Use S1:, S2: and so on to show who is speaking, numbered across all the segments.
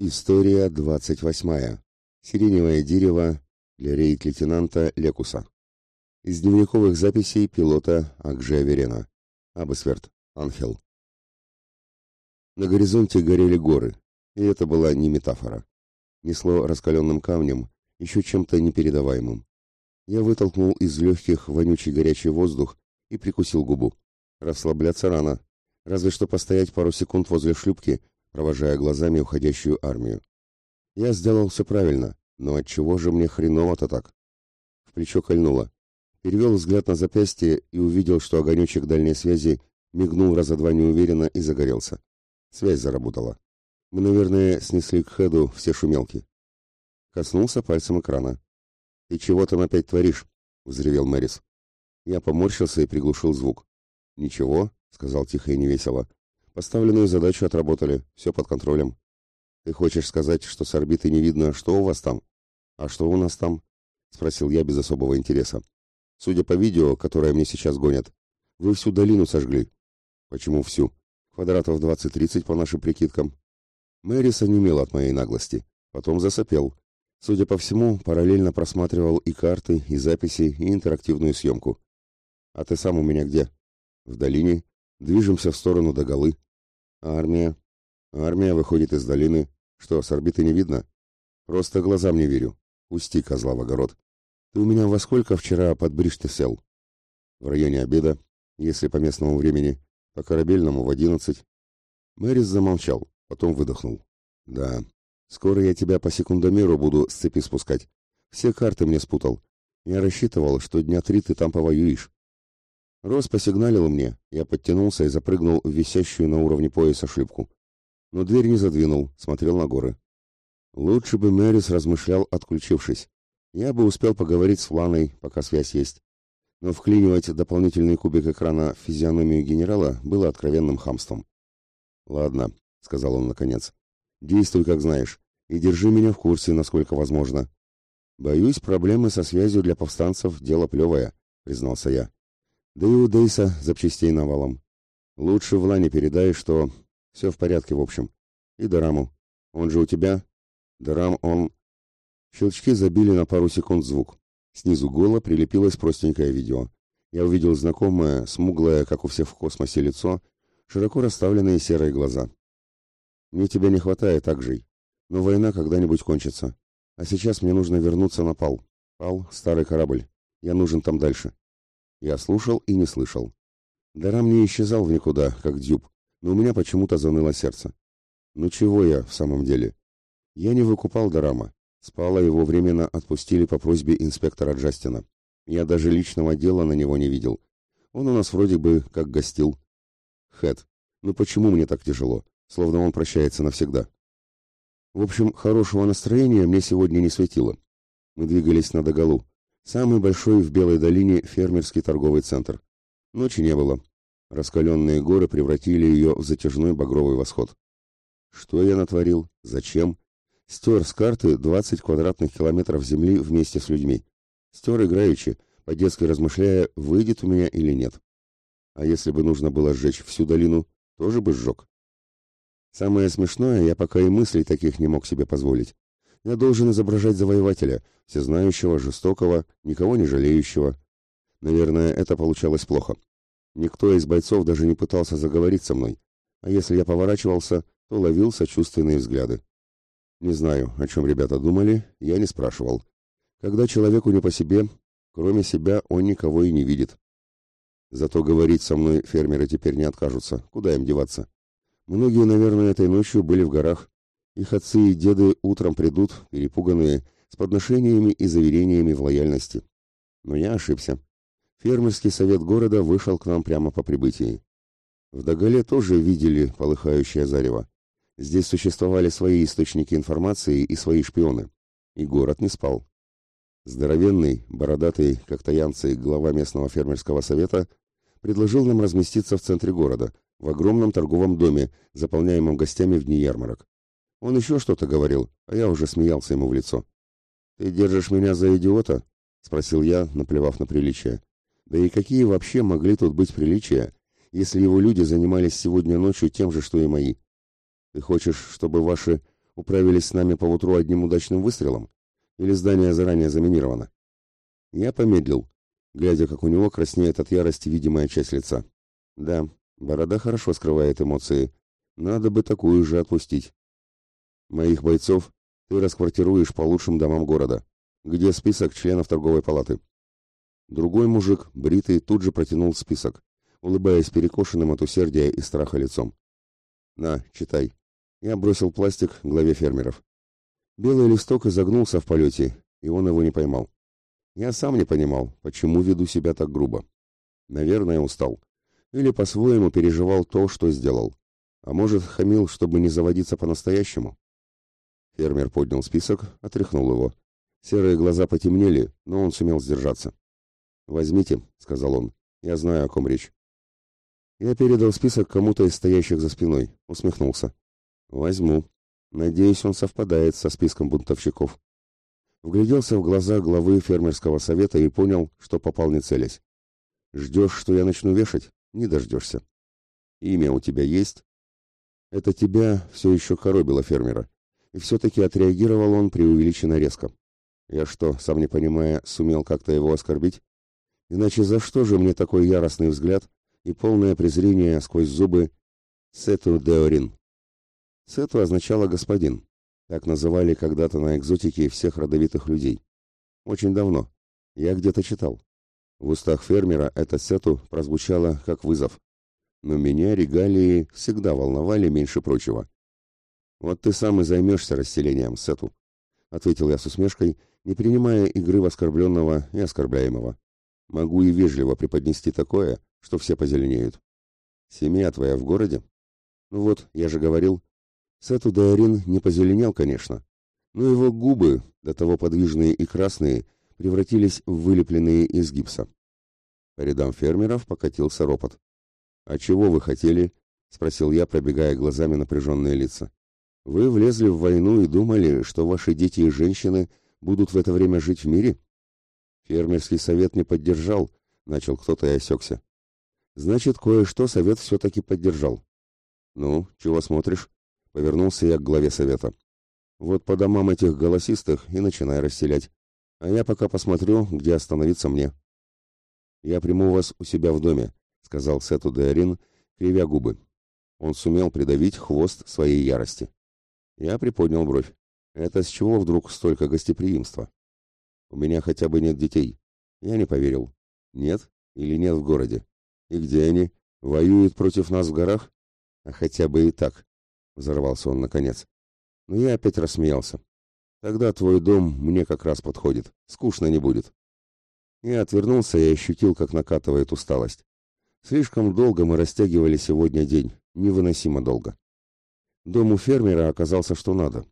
S1: История двадцать восьмая. Сиреневое дерево для рейд-лейтенанта Лекуса. Из дневниковых записей пилота Акжея Верена. Абесверт. Анхел. На горизонте горели горы, и это была не метафора. Несло раскаленным камнем, еще чем-то непередаваемым. Я вытолкнул из легких вонючий горячий воздух и прикусил губу. Расслабляться рано. Разве что постоять пару секунд возле шлюпки, провожая глазами уходящую армию. Я сделал все правильно, но отчего же мне хреново-то так? В плечо кольнуло. Перевел взгляд на запястье и увидел, что огонечек дальней связи мигнул раза два неуверенно и загорелся. Связь заработала. Мы, наверное, снесли к хеду все шумелки. Коснулся пальцем экрана. «Ты чего там опять творишь?» — взревел Мэрис. Я поморщился и приглушил звук. «Ничего», — сказал тихо и невесело. Поставленную задачу отработали, все под контролем. Ты хочешь сказать, что с орбиты не видно, что у вас там? А что у нас там? Спросил я без особого интереса. Судя по видео, которое мне сейчас гонят, вы всю долину сожгли. Почему всю? Квадратов 20-30 по нашим прикидкам. Мэрис онемел от моей наглости. Потом засопел. Судя по всему, параллельно просматривал и карты, и записи, и интерактивную съемку. А ты сам у меня где? В долине. Движемся в сторону Доголы. Армия. Армия выходит из долины. Что, с орбиты не видно? Просто глазам не верю. Пусти козла в огород. Ты у меня во сколько вчера под Бриште сел? В районе обеда, если по местному времени, по корабельному в одиннадцать. Мэрис замолчал, потом выдохнул. Да, скоро я тебя по секундомеру буду с цепи спускать. Все карты мне спутал. Я рассчитывал, что дня три ты там повоюешь. Рос посигналил мне, я подтянулся и запрыгнул в висящую на уровне пояса шлюпку. Но дверь не задвинул, смотрел на горы. Лучше бы Мэрис размышлял, отключившись. Я бы успел поговорить с Ланой, пока связь есть. Но вклинивать дополнительный кубик экрана в физиономию генерала было откровенным хамством. «Ладно», — сказал он наконец, — «действуй, как знаешь, и держи меня в курсе, насколько возможно». «Боюсь, проблемы со связью для повстанцев — дело плевое», — признался я. Да и у Дейса запчастей навалом. Лучше в Лане передай, что все в порядке в общем. И Дораму. Он же у тебя? Дорам, он... Щелчки забили на пару секунд звук. Снизу гола прилепилось простенькое видео. Я увидел знакомое, смуглое, как у всех в космосе, лицо, широко расставленные серые глаза. «Мне тебя не хватает, так же. Но война когда-нибудь кончится. А сейчас мне нужно вернуться на Пал. Пал — старый корабль. Я нужен там дальше. Я слушал и не слышал. Дарам не исчезал в никуда, как дюб, но у меня почему-то заныло сердце. Ну чего я в самом деле? Я не выкупал Дарама. Спала его временно отпустили по просьбе инспектора Джастина. Я даже личного дела на него не видел. Он у нас вроде бы как гостил. Хэт, ну почему мне так тяжело? Словно он прощается навсегда. В общем, хорошего настроения мне сегодня не светило. Мы двигались на доголу. Самый большой в Белой долине фермерский торговый центр. Ночи не было. Раскаленные горы превратили ее в затяжной багровый восход. Что я натворил? Зачем? Стер с карты 20 квадратных километров земли вместе с людьми. Стер играючи, по-детски размышляя, выйдет у меня или нет. А если бы нужно было сжечь всю долину, тоже бы сжег. Самое смешное, я пока и мыслей таких не мог себе позволить. Я должен изображать завоевателя, всезнающего, жестокого, никого не жалеющего. Наверное, это получалось плохо. Никто из бойцов даже не пытался заговорить со мной, а если я поворачивался, то ловил сочувственные взгляды. Не знаю, о чем ребята думали, я не спрашивал. Когда человеку не по себе, кроме себя он никого и не видит. Зато говорить со мной фермеры теперь не откажутся, куда им деваться. Многие, наверное, этой ночью были в горах, их отцы и деды утром придут, перепуганные, с подношениями и заверениями в лояльности. Но я ошибся. Фермерский совет города вышел к нам прямо по прибытии. В Доголе тоже видели полыхающее зарево. Здесь существовали свои источники информации и свои шпионы. И город не спал. Здоровенный, бородатый, как таянцы, глава местного фермерского совета предложил нам разместиться в центре города, в огромном торговом доме, заполняемом гостями в дни ярмарок. Он еще что-то говорил, а я уже смеялся ему в лицо. «Ты держишь меня за идиота?» — спросил я, наплевав на приличие. «Да и какие вообще могли тут быть приличия, если его люди занимались сегодня ночью тем же, что и мои? Ты хочешь, чтобы ваши Управились с нами поутру одним удачным выстрелом? Или здание заранее заминировано? Я помедлил, глядя, как у него краснеет от ярости видимая часть лица. Да, борода хорошо скрывает эмоции. Надо бы такую же отпустить. Моих бойцов ты расквартируешь по лучшим домам города. Где список членов торговой палаты? Другой мужик, бритый, тут же протянул список, улыбаясь перекошенным от усердия и страха лицом. «На, читай». Я бросил пластик главе фермеров. Белый листок изогнулся в полете, и он его не поймал. Я сам не понимал, почему веду себя так грубо. Наверное, устал. Или по-своему переживал то, что сделал. А может, хамил, чтобы не заводиться по-настоящему? Фермер поднял список, отряхнул его. Серые глаза потемнели, но он сумел сдержаться. «Возьмите», — сказал он. «Я знаю, о ком речь». Я передал список кому-то из стоящих за спиной, усмехнулся. «Возьму. Надеюсь, он совпадает со списком бунтовщиков». Вгляделся в глаза главы фермерского совета и понял, что попал не целясь. «Ждешь, что я начну вешать? Не дождешься. Имя у тебя есть?» Это тебя все еще коробило фермера. И все-таки отреагировал он преувеличенно резко. Я что, сам не понимая, сумел как-то его оскорбить? Иначе за что же мне такой яростный взгляд и полное презрение сквозь зубы «Сету Деорин»? Сету означало «господин». Так называли когда-то на экзотике всех родовитых людей. Очень давно. Я где-то читал. В устах фермера это «сету» прозвучало как вызов. Но меня регалии всегда волновали меньше прочего. «Вот ты сам и займешься расселением, Сету», — ответил я с усмешкой, не принимая игры в оскорбленного и оскорбляемого. Могу и вежливо преподнести такое, что все позеленеют. Семья твоя в городе? Ну вот, я же говорил. Сету Даорин не позеленел, конечно, но его губы, до того подвижные и красные, превратились в вылепленные из гипса. По рядам фермеров покатился ропот. «А чего вы хотели?» — спросил я, пробегая глазами напряженные лица. «Вы влезли в войну и думали, что ваши дети и женщины будут в это время жить в мире?» Фермерский совет не поддержал, начал кто-то и осекся. Значит, кое-что совет все-таки поддержал. Ну, чего смотришь? Повернулся я к главе совета. Вот по домам этих голосистых и начинай расселять. А я пока посмотрю, где остановиться мне. Я приму вас у себя в доме, сказал Сету Деорин, кривя губы. Он сумел придавить хвост своей ярости. Я приподнял бровь. Это с чего вдруг столько гостеприимства? У меня хотя бы нет детей. Я не поверил. Нет или нет в городе? И где они? Воюют против нас в горах? А хотя бы и так. Взорвался он наконец. Но я опять рассмеялся. Тогда твой дом мне как раз подходит. Скучно не будет. Я отвернулся и ощутил, как накатывает усталость. Слишком долго мы растягивали сегодня день. Невыносимо долго. Дом у фермера оказался что надо.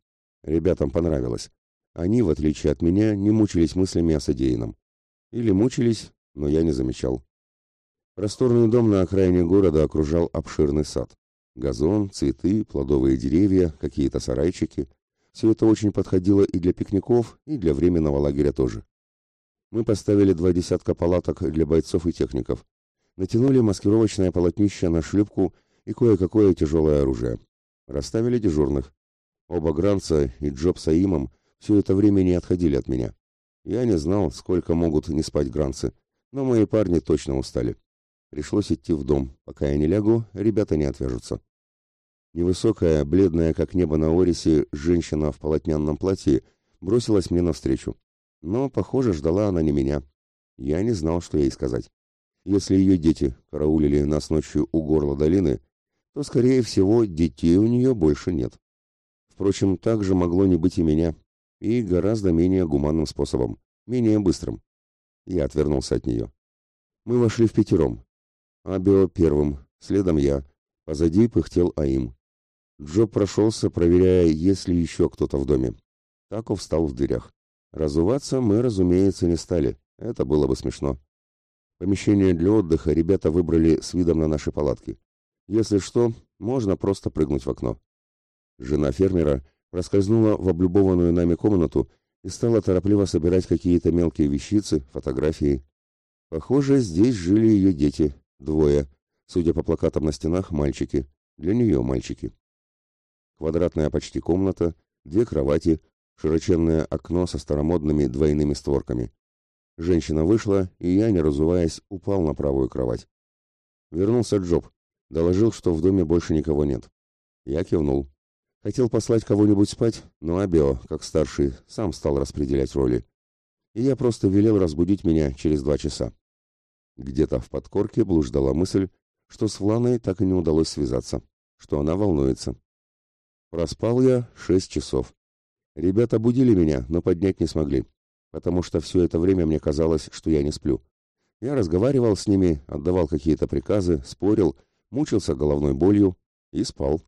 S1: Ребятам понравилось. Они, в отличие от меня, не мучились мыслями о содеянном. Или мучились, но я не замечал. Просторный дом на окраине города окружал обширный сад. Газон, цветы, плодовые деревья, какие-то сарайчики. Все это очень подходило и для пикников, и для временного лагеря тоже. Мы поставили два десятка палаток для бойцов и техников. Натянули маскировочное полотнище на шлюпку и кое-какое тяжелое оружие. Расставили дежурных. Оба Гранца и Джоб Саимом все это время не отходили от меня. Я не знал, сколько могут не спать гранцы, но мои парни точно устали. Пришлось идти в дом. Пока я не лягу, ребята не отвяжутся. Невысокая, бледная, как небо на Орисе, женщина в полотняном платье бросилась мне навстречу. Но, похоже, ждала она не меня. Я не знал, что ей сказать. Если ее дети караулили нас ночью у горла долины, то, скорее всего, детей у нее больше нет. Впрочем, так же могло не быть и меня и гораздо менее гуманным способом, менее быстрым. Я отвернулся от нее. Мы вошли в пятером. Абио первым, следом я. Позади пыхтел Аим. Джо прошелся, проверяя, есть ли еще кто-то в доме. Тако встал в дверях. Разуваться мы, разумеется, не стали. Это было бы смешно. Помещение для отдыха ребята выбрали с видом на наши палатки. Если что, можно просто прыгнуть в окно. Жена фермера проскользнула в облюбованную нами комнату и стала торопливо собирать какие-то мелкие вещицы, фотографии. Похоже, здесь жили ее дети, двое, судя по плакатам на стенах, мальчики, для нее мальчики. Квадратная почти комната, две кровати, широченное окно со старомодными двойными створками. Женщина вышла, и я, не разуваясь, упал на правую кровать. Вернулся Джоб, доложил, что в доме больше никого нет. Я кивнул. Хотел послать кого-нибудь спать, но Абио, как старший, сам стал распределять роли. И я просто велел разбудить меня через два часа. Где-то в подкорке блуждала мысль, что с Вланой так и не удалось связаться, что она волнуется. Проспал я шесть часов. Ребята будили меня, но поднять не смогли, потому что все это время мне казалось, что я не сплю. Я разговаривал с ними, отдавал какие-то приказы, спорил, мучился головной болью и спал.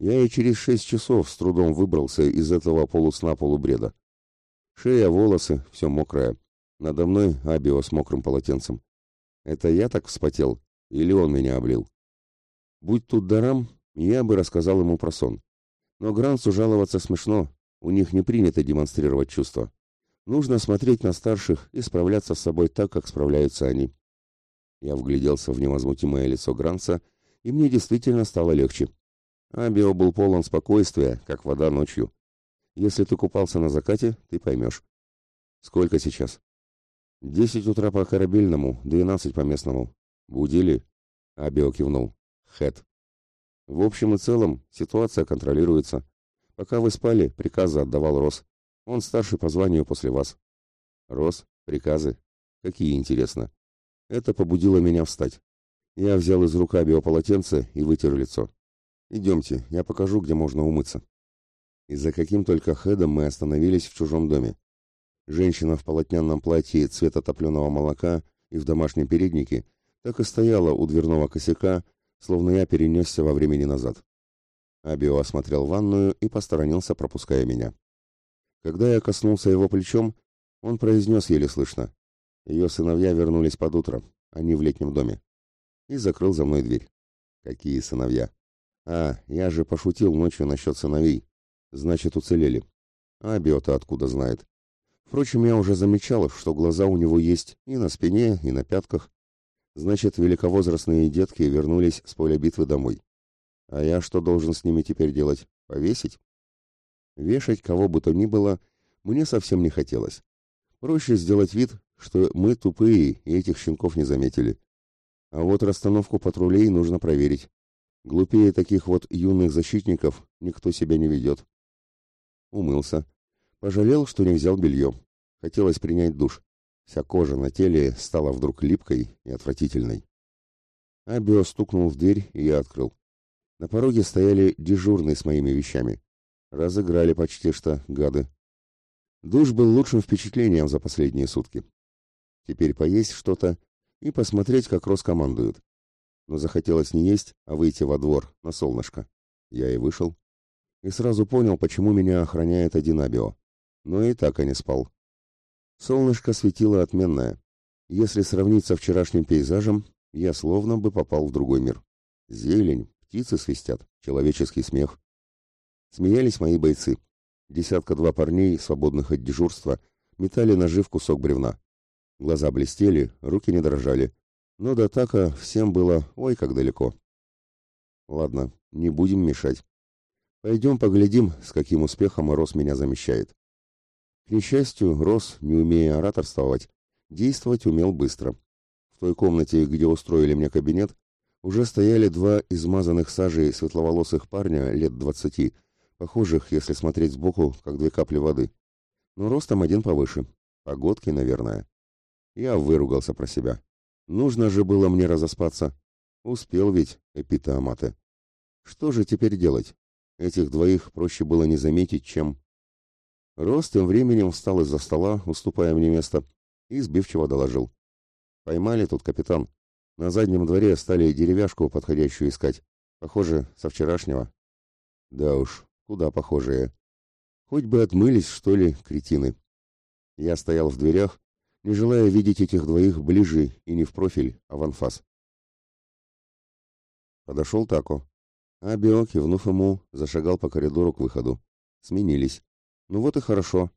S1: Я и через шесть часов с трудом выбрался из этого полусна-полубреда. Шея, волосы, все мокрое. Надо мной Абио с мокрым полотенцем. Это я так вспотел? Или он меня облил? Будь тут дарам, я бы рассказал ему про сон. Но Грансу жаловаться смешно, у них не принято демонстрировать чувства. Нужно смотреть на старших и справляться с собой так, как справляются они. Я вгляделся в невозмутимое лицо Гранца, и мне действительно стало легче. Абио был полон спокойствия, как вода ночью. Если ты купался на закате, ты поймешь. Сколько сейчас? Десять утра по корабельному, двенадцать по местному. Будили? Абио кивнул. Хэт. В общем и целом, ситуация контролируется. Пока вы спали, приказы отдавал Рос. Он старший по званию после вас. Рос, приказы. Какие, интересно. Это побудило меня встать. Я взял из рук Абио полотенце и вытер лицо. Идемте, я покажу, где можно умыться. И за каким только хедом мы остановились в чужом доме. Женщина в полотняном платье цвета топленого молока и в домашнем переднике так и стояла у дверного косяка, словно я перенесся во времени назад. Абио осмотрел ванную и посторонился, пропуская меня. Когда я коснулся его плечом, он произнес еле слышно. Ее сыновья вернулись под утро, они в летнем доме. И закрыл за мной дверь. Какие сыновья? А, я же пошутил ночью насчет сыновей. Значит, уцелели. А биота откуда знает? Впрочем, я уже замечал, что глаза у него есть и на спине, и на пятках. Значит, великовозрастные детки вернулись с поля битвы домой. А я что должен с ними теперь делать? Повесить? Вешать кого бы то ни было мне совсем не хотелось. Проще сделать вид, что мы тупые и этих щенков не заметили. А вот расстановку патрулей нужно проверить. Глупее таких вот юных защитников никто себя не ведет. Умылся. Пожалел, что не взял белье. Хотелось принять душ. Вся кожа на теле стала вдруг липкой и отвратительной. Абио стукнул в дверь, и я открыл. На пороге стояли дежурные с моими вещами. Разыграли почти что, гады. Душ был лучшим впечатлением за последние сутки. Теперь поесть что-то и посмотреть, как Рос командует но захотелось не есть, а выйти во двор, на солнышко. Я и вышел. И сразу понял, почему меня охраняет один Абио. Но и так и не спал. Солнышко светило отменное. Если сравнить со вчерашним пейзажем, я словно бы попал в другой мир. Зелень, птицы свистят, человеческий смех. Смеялись мои бойцы. Десятка-два парней, свободных от дежурства, метали ножи в кусок бревна. Глаза блестели, руки не дрожали, но до атака всем было ой как далеко. Ладно, не будем мешать. Пойдем поглядим, с каким успехом Рос меня замещает. К несчастью, Рос, не умея ораторствовать, действовать умел быстро. В той комнате, где устроили мне кабинет, уже стояли два измазанных сажей светловолосых парня лет двадцати, похожих, если смотреть сбоку, как две капли воды. Но ростом один повыше. Погодки, наверное. Я выругался про себя. Нужно же было мне разоспаться. Успел ведь, Эпита Амате. Что же теперь делать? Этих двоих проще было не заметить, чем... Рост тем временем встал из-за стола, уступая мне место, и сбивчиво доложил. Поймали тут капитан. На заднем дворе стали деревяшку подходящую искать. Похоже, со вчерашнего. Да уж, куда похожие. Хоть бы отмылись, что ли, кретины. Я стоял в дверях, не желая видеть этих двоих ближе и не в профиль, а в анфас. Подошел Тако. Абио, кивнув ему, зашагал по коридору к выходу. Сменились. Ну вот и хорошо.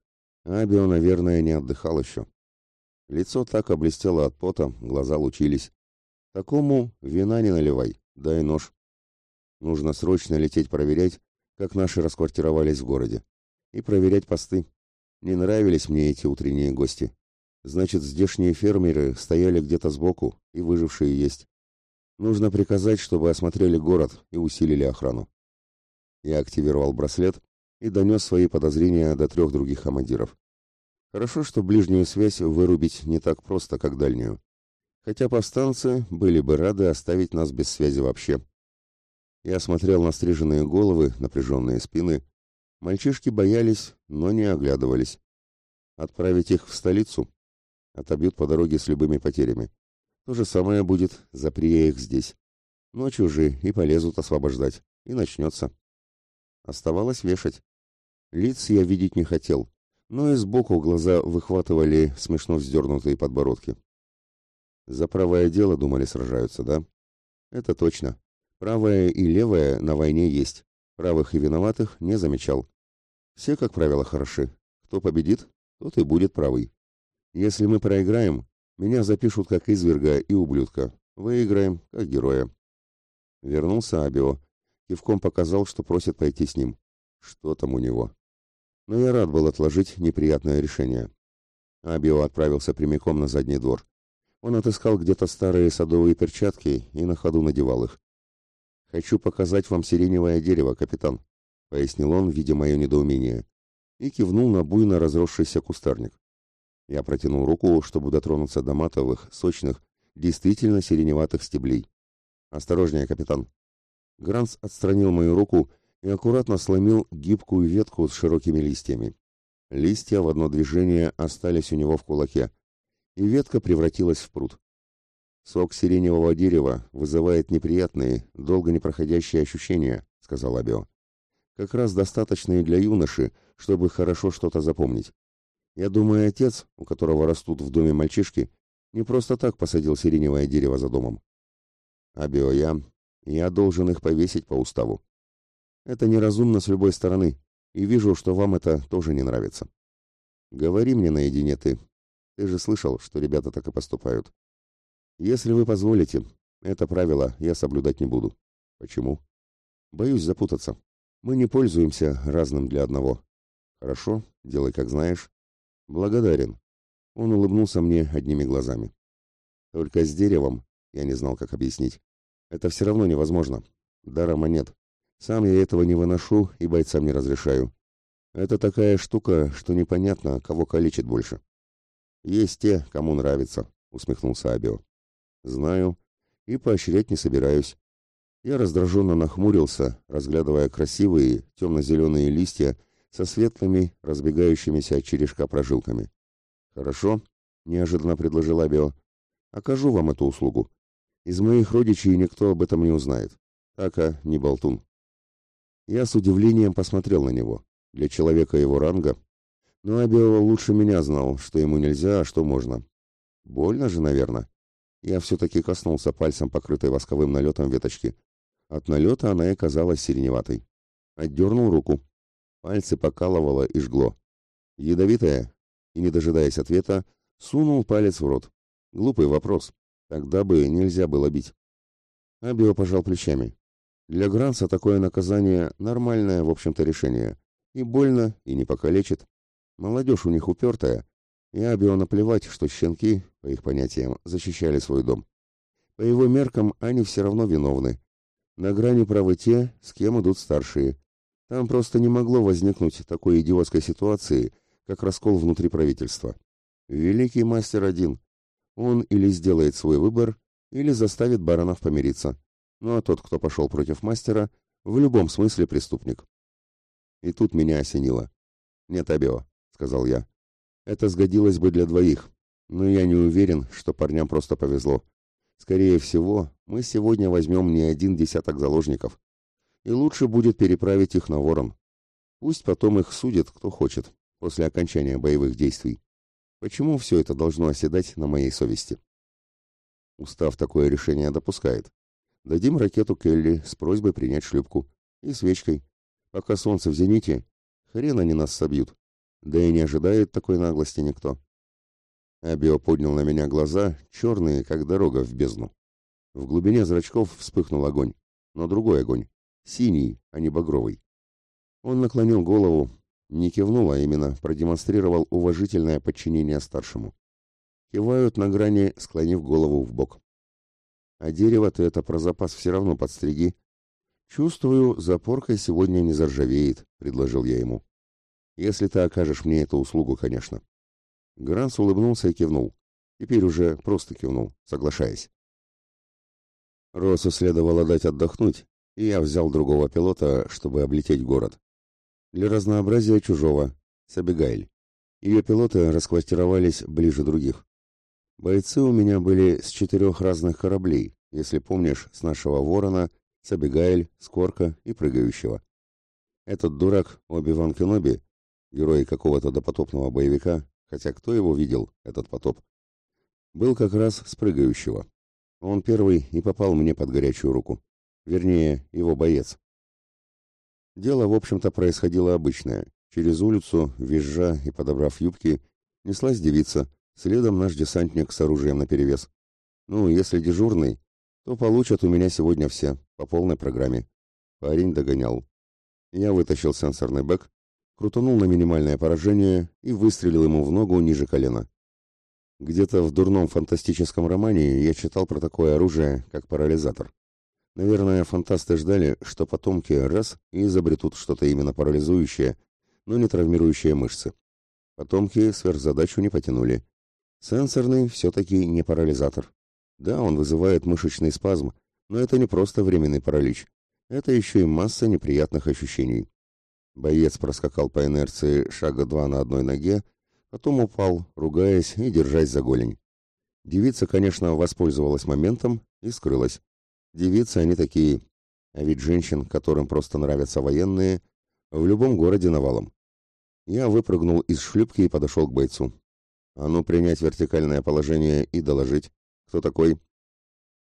S1: Абио, наверное, не отдыхал еще. Лицо так блестело от пота, глаза лучились. Такому вина не наливай, дай нож. Нужно срочно лететь проверять, как наши расквартировались в городе, и проверять посты. Не нравились мне эти утренние гости. Значит, здешние фермеры стояли где-то сбоку, и выжившие есть. Нужно приказать, чтобы осмотрели город и усилили охрану. Я активировал браслет и донес свои подозрения до трех других командиров. Хорошо, что ближнюю связь вырубить не так просто, как дальнюю. Хотя повстанцы были бы рады оставить нас без связи вообще. Я смотрел на стриженные головы, напряженные спины. Мальчишки боялись, но не оглядывались. Отправить их в столицу? Отобьют по дороге с любыми потерями. То же самое будет, запри их здесь. Ночью же и полезут освобождать. И начнется. Оставалось вешать. Лиц я видеть не хотел, но и сбоку глаза выхватывали смешно вздернутые подбородки. За правое дело, думали, сражаются, да? Это точно. Правое и левое на войне есть. Правых и виноватых не замечал. Все, как правило, хороши. Кто победит, тот и будет правый. Если мы проиграем, меня запишут как изверга и ублюдка. Выиграем, как героя. Вернулся Абио. Кивком показал, что просит пойти с ним. Что там у него? Но я рад был отложить неприятное решение. Абио отправился прямиком на задний двор. Он отыскал где-то старые садовые перчатки и на ходу надевал их. «Хочу показать вам сиреневое дерево, капитан», — пояснил он, видя мое недоумение, и кивнул на буйно разросшийся кустарник. Я протянул руку, чтобы дотронуться до матовых, сочных, действительно сиреневатых стеблей. «Осторожнее, капитан». Гранс отстранил мою руку и аккуратно сломил гибкую ветку с широкими листьями. Листья в одно движение остались у него в кулаке, и ветка превратилась в пруд. «Сок сиреневого дерева вызывает неприятные, долго непроходящие ощущения», — сказал Абио. «Как раз достаточные для юноши, чтобы хорошо что-то запомнить. Я думаю, отец, у которого растут в доме мальчишки, не просто так посадил сиреневое дерево за домом. Абио я, я должен их повесить по уставу. Это неразумно с любой стороны, и вижу, что вам это тоже не нравится. Говори мне наедине ты. Ты же слышал, что ребята так и поступают. Если вы позволите, это правило я соблюдать не буду. Почему? Боюсь запутаться. Мы не пользуемся разным для одного. Хорошо, делай как знаешь. Благодарен. Он улыбнулся мне одними глазами. Только с деревом, я не знал, как объяснить. Это все равно невозможно. Дарома нет. Сам я этого не выношу и бойцам не разрешаю. Это такая штука, что непонятно, кого калечит больше. Есть те, кому нравится, усмехнулся Абио. Знаю. И поощрять не собираюсь. Я раздраженно нахмурился, разглядывая красивые темно-зеленые листья со светлыми, разбегающимися от черешка прожилками. «Хорошо», — неожиданно предложил Абио. «Окажу вам эту услугу. Из моих родичей никто об этом не узнает. Така не болтун». Я с удивлением посмотрел на него. Для человека его ранга. Но Абио лучше меня знал, что ему нельзя, а что можно. Больно же, наверное. Я все-таки коснулся пальцем покрытой восковым налетом веточки. От налета она и казалась сиреневатой. Отдернул руку. Пальцы покалывало и жгло. Ядовитая? И, не дожидаясь ответа, сунул палец в рот. Глупый вопрос. Тогда бы нельзя было бить. Абио пожал плечами. Для Гранса такое наказание нормальное, в общем-то, решение. И больно, и не покалечит. Молодежь у них упертая, и Абио наплевать, что щенки, по их понятиям, защищали свой дом. По его меркам они все равно виновны. На грани правы те, с кем идут старшие. Там просто не могло возникнуть такой идиотской ситуации, как раскол внутри правительства. Великий мастер один. Он или сделает свой выбор, или заставит баронов помириться. Ну а тот, кто пошел против мастера, в любом смысле преступник. И тут меня осенило. «Нет, Абио», — сказал я. Это сгодилось бы для двоих, но я не уверен, что парням просто повезло. Скорее всего, мы сегодня возьмем не один десяток заложников. И лучше будет переправить их на ворон. Пусть потом их судит, кто хочет, после окончания боевых действий. Почему все это должно оседать на моей совести? Устав такое решение допускает. Дадим ракету Келли с просьбой принять шлюпку. И свечкой. Пока солнце в зените, хрен они нас собьют. Да и не ожидает такой наглости никто. Абио поднял на меня глаза, черные, как дорога в бездну. В глубине зрачков вспыхнул огонь, но другой огонь, синий, а не багровый. Он наклонил голову, не кивнул, а именно продемонстрировал уважительное подчинение старшему. Кивают на грани, склонив голову в бок. А дерево ты это про запас все равно подстриги. Чувствую, запоркой сегодня не заржавеет, предложил я ему. Если ты окажешь мне эту услугу, конечно. Гранс улыбнулся и кивнул. Теперь уже просто кивнул, соглашаясь. Росу следовало дать отдохнуть, и я взял другого пилота, чтобы облететь город. Для разнообразия чужого, с Абигайль. Ее пилоты расквартировались ближе других. Бойцы у меня были с четырех разных кораблей, если помнишь, с нашего Ворона, с Абигайль, Скорка и Прыгающего. Этот дурак Оби-Ван Кеноби, герой какого-то допотопного боевика, хотя кто его видел, этот потоп, был как раз с Прыгающего. Он первый и попал мне под горячую руку. Вернее, его боец. Дело, в общем-то, происходило обычное. Через улицу, визжа и подобрав юбки, неслась девица, следом наш десантник с оружием наперевес. Ну, если дежурный, то получат у меня сегодня все, по полной программе. Парень догонял. Я вытащил сенсорный бэк, крутанул на минимальное поражение и выстрелил ему в ногу ниже колена. Где-то в дурном фантастическом романе я читал про такое оружие, как парализатор. Наверное, фантасты ждали, что потомки раз и изобретут что-то именно парализующее, но не травмирующее мышцы. Потомки сверхзадачу не потянули. Сенсорный все-таки не парализатор. Да, он вызывает мышечный спазм, но это не просто временный паралич. Это еще и масса неприятных ощущений. Боец проскакал по инерции шага два на одной ноге, потом упал, ругаясь и держась за голень. Девица, конечно, воспользовалась моментом и скрылась. Девицы они такие, а ведь женщин, которым просто нравятся военные, в любом городе навалом. Я выпрыгнул из шлюпки и подошел к бойцу. А ну, принять вертикальное положение и доложить. Кто такой?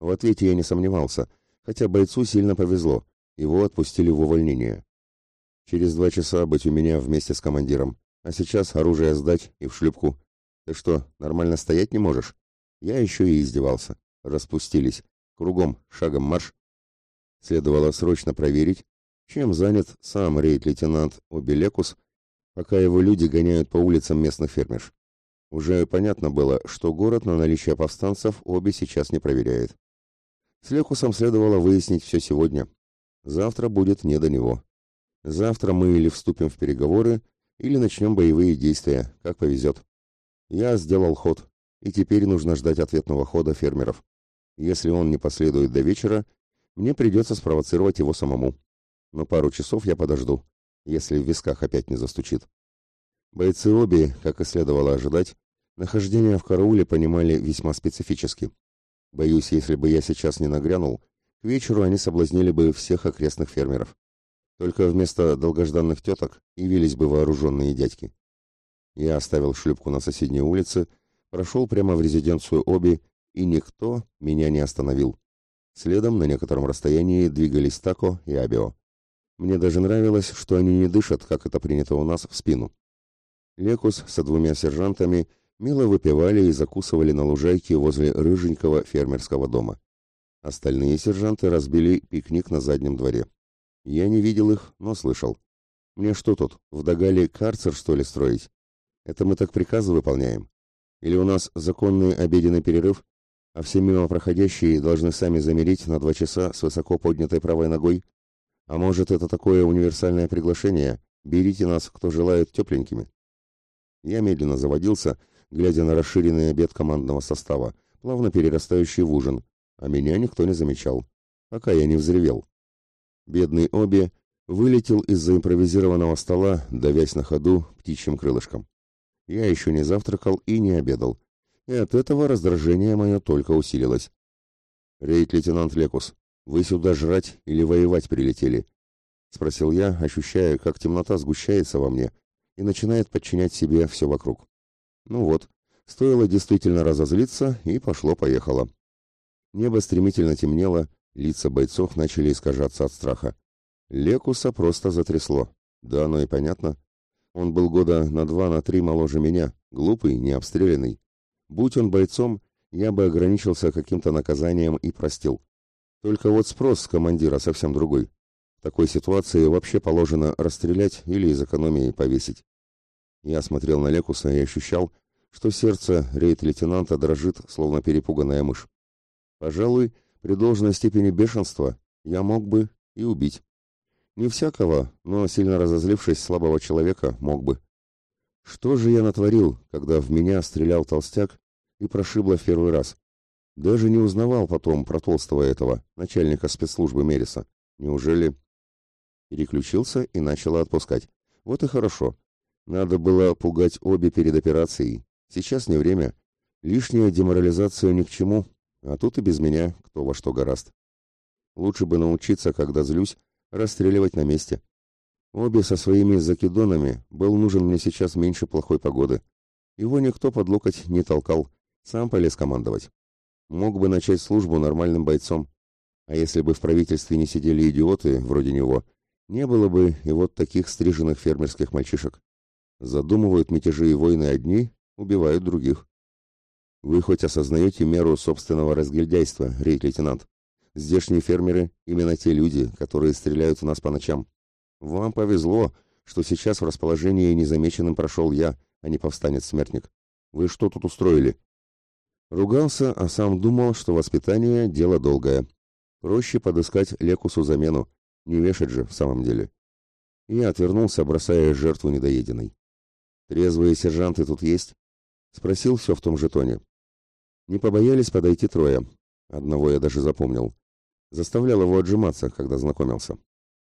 S1: В ответе я не сомневался, хотя бойцу сильно повезло, его отпустили в увольнение. Через два часа быть у меня вместе с командиром. А сейчас оружие сдать и в шлюпку. Ты что, нормально стоять не можешь? Я еще и издевался. Распустились. Кругом, шагом марш. Следовало срочно проверить, чем занят сам рейд-лейтенант Обелекус, пока его люди гоняют по улицам местных фермерш. Уже понятно было, что город на наличие повстанцев Оби сейчас не проверяет. С Лекусом следовало выяснить все сегодня. Завтра будет не до него. Завтра мы или вступим в переговоры, или начнем боевые действия, как повезет. Я сделал ход, и теперь нужно ждать ответного хода фермеров. Если он не последует до вечера, мне придется спровоцировать его самому. Но пару часов я подожду, если в висках опять не застучит. Бойцы обе, как и следовало ожидать, нахождение в карауле понимали весьма специфически. Боюсь, если бы я сейчас не нагрянул, к вечеру они соблазнили бы всех окрестных фермеров. Только вместо долгожданных теток явились бы вооруженные дядьки. Я оставил шлюпку на соседней улице, прошел прямо в резиденцию Оби, и никто меня не остановил. Следом на некотором расстоянии двигались Тако и Абио. Мне даже нравилось, что они не дышат, как это принято у нас, в спину. Лекус со двумя сержантами мило выпивали и закусывали на лужайке возле рыженького фермерского дома. Остальные сержанты разбили пикник на заднем дворе. Я не видел их, но слышал. Мне что тут, в Догале карцер, что ли, строить? Это мы так приказы выполняем? Или у нас законный обеденный перерыв, а все мимо проходящие должны сами замерить на два часа с высоко поднятой правой ногой? А может, это такое универсальное приглашение? Берите нас, кто желает, тепленькими. Я медленно заводился, глядя на расширенный обед командного состава, плавно перерастающий в ужин, а меня никто не замечал, пока я не взревел. Бедный Оби вылетел из-за импровизированного стола, давясь на ходу птичьим крылышком. Я еще не завтракал и не обедал, и от этого раздражение мое только усилилось. «Рейд-лейтенант Лекус, вы сюда жрать или воевать прилетели?» — спросил я, ощущая, как темнота сгущается во мне и начинает подчинять себе все вокруг. Ну вот, стоило действительно разозлиться, и пошло-поехало. Небо стремительно темнело, Лица бойцов начали искажаться от страха. Лекуса просто затрясло. Да оно и понятно. Он был года на два, на три моложе меня, глупый, необстрелянный. Будь он бойцом, я бы ограничился каким-то наказанием и простил. Только вот спрос с командира совсем другой. В такой ситуации вообще положено расстрелять или из экономии повесить. Я смотрел на Лекуса и ощущал, что сердце рейд-лейтенанта дрожит, словно перепуганная мышь. Пожалуй, при должной степени бешенства я мог бы и убить. Не всякого, но сильно разозлившись слабого человека, мог бы. Что же я натворил, когда в меня стрелял толстяк и прошибло в первый раз? Даже не узнавал потом про толстого этого, начальника спецслужбы Мериса. Неужели... Переключился и начало отпускать. Вот и хорошо. Надо было пугать обе перед операцией. Сейчас не время. Лишняя деморализация ни к чему. А тут и без меня кто во что гораст. Лучше бы научиться, когда злюсь, расстреливать на месте. Обе со своими закидонами был нужен мне сейчас меньше плохой погоды. Его никто под локоть не толкал, сам полез командовать. Мог бы начать службу нормальным бойцом. А если бы в правительстве не сидели идиоты, вроде него, не было бы и вот таких стриженных фермерских мальчишек. Задумывают мятежи и войны одни, убивают других. Вы хоть осознаете меру собственного разгильдяйства, рейд-лейтенант? Здешние фермеры — именно те люди, которые стреляют в нас по ночам. Вам повезло, что сейчас в расположении незамеченным прошел я, а не повстанец-смертник. Вы что тут устроили? Ругался, а сам думал, что воспитание — дело долгое. Проще подыскать Лекусу замену, не вешать же в самом деле. Я отвернулся, бросая жертву недоеденной. «Трезвые сержанты тут есть?» Спросил все в том же тоне. Не побоялись подойти трое. Одного я даже запомнил. Заставлял его отжиматься, когда знакомился.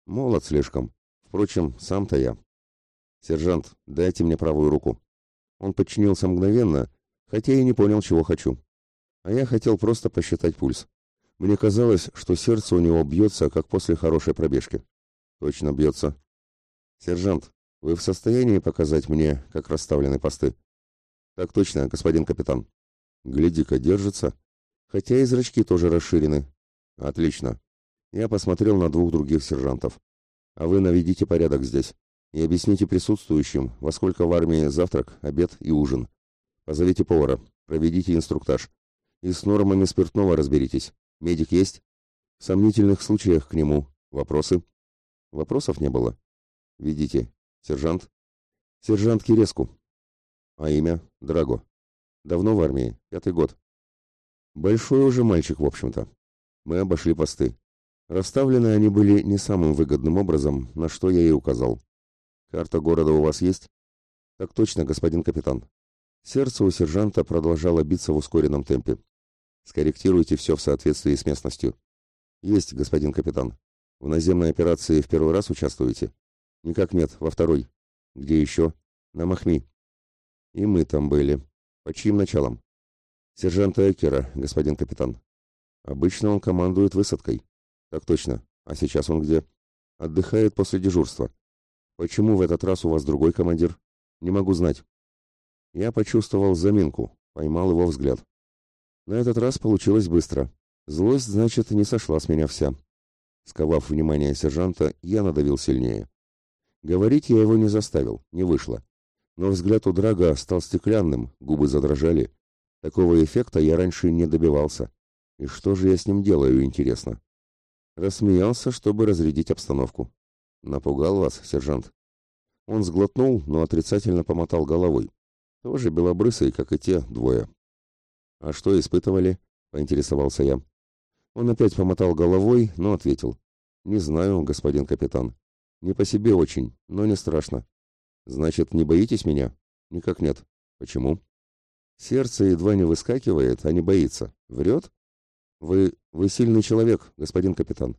S1: Молод слишком. Впрочем, сам-то я. «Сержант, дайте мне правую руку». Он подчинился мгновенно, хотя и не понял, чего хочу. А я хотел просто посчитать пульс. Мне казалось, что сердце у него бьется, как после хорошей пробежки. Точно бьется. «Сержант, вы в состоянии показать мне, как расставлены посты?» «Так точно, господин капитан». «Гляди-ка, держится. Хотя и зрачки тоже расширены». «Отлично». Я посмотрел на двух других сержантов. А вы наведите порядок здесь и объясните присутствующим, во сколько в армии завтрак, обед и ужин. Позовите повара, проведите инструктаж. И с нормами спиртного разберитесь. Медик есть? В сомнительных случаях к нему. Вопросы? Вопросов не было. Ведите. Сержант? Сержант Киреску. А имя? Драго. Давно в армии, пятый год. Большой уже мальчик, в общем-то. Мы обошли посты. Расставлены они были не самым выгодным образом, на что я и указал. «Карта города у вас есть?» «Так точно, господин капитан». Сердце у сержанта продолжало биться в ускоренном темпе. «Скорректируйте все в соответствии с местностью». «Есть, господин капитан. В наземной операции в первый раз участвуете?» «Никак нет, во второй». «Где еще?» «На Махми». «И мы там были. По чьим началом?» «Сержанта Экера, господин капитан». «Обычно он командует высадкой». Так точно. А сейчас он где? Отдыхает после дежурства. Почему в этот раз у вас другой командир? Не могу знать. Я почувствовал заминку, поймал его взгляд. На этот раз получилось быстро. Злость, значит, не сошла с меня вся. Сковав внимание сержанта, я надавил сильнее. Говорить я его не заставил, не вышло. Но взгляд у Драга стал стеклянным, губы задрожали. Такого эффекта я раньше не добивался. И что же я с ним делаю, интересно? Рассмеялся, чтобы разрядить обстановку. Напугал вас, сержант. Он сглотнул, но отрицательно помотал головой. Тоже белобрысый, как и те двое. А что испытывали? Поинтересовался я. Он опять помотал головой, но ответил. Не знаю, господин капитан. Не по себе очень, но не страшно. Значит, не боитесь меня? Никак нет. Почему? Сердце едва не выскакивает, а не боится. Врет? Вы... вы сильный человек, господин капитан.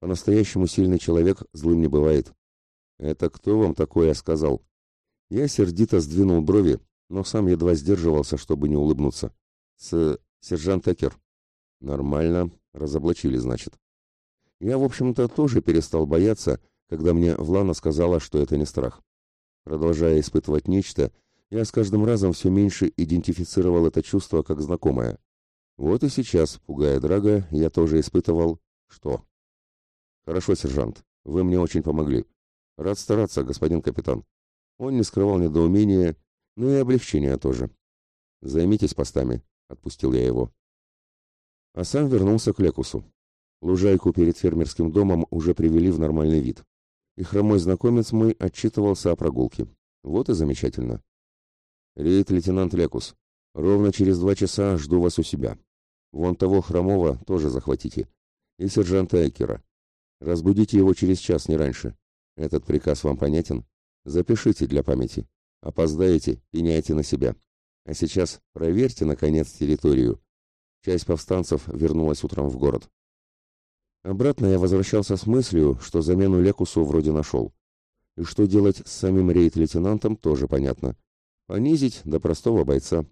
S1: По-настоящему сильный человек злым не бывает. Это кто вам такое сказал? Я сердито сдвинул брови, но сам едва сдерживался, чтобы не улыбнуться. С... сержант Экер. Нормально. Разоблачили, значит. Я, в общем-то, тоже перестал бояться, когда мне Влана сказала, что это не страх. Продолжая испытывать нечто, я с каждым разом все меньше идентифицировал это чувство как знакомое. Вот и сейчас, пугая Драга, я тоже испытывал... Что? Хорошо, сержант, вы мне очень помогли. Рад стараться, господин капитан. Он не скрывал недоумения, но и облегчения тоже. Займитесь постами, отпустил я его. А сам вернулся к Лекусу. Лужайку перед фермерским домом уже привели в нормальный вид. И хромой знакомец мой отчитывался о прогулке. Вот и замечательно. Рейд-лейтенант Лекус, ровно через два часа жду вас у себя. Вон того хромого тоже захватите. И сержанта Экера. Разбудите его через час, не раньше. Этот приказ вам понятен? Запишите для памяти. Опоздаете, пеняйте на себя. А сейчас проверьте, наконец, территорию. Часть повстанцев вернулась утром в город. Обратно я возвращался с мыслью, что замену Лекусу вроде нашел. И что делать с самим рейд-лейтенантом, тоже понятно. Понизить до простого бойца.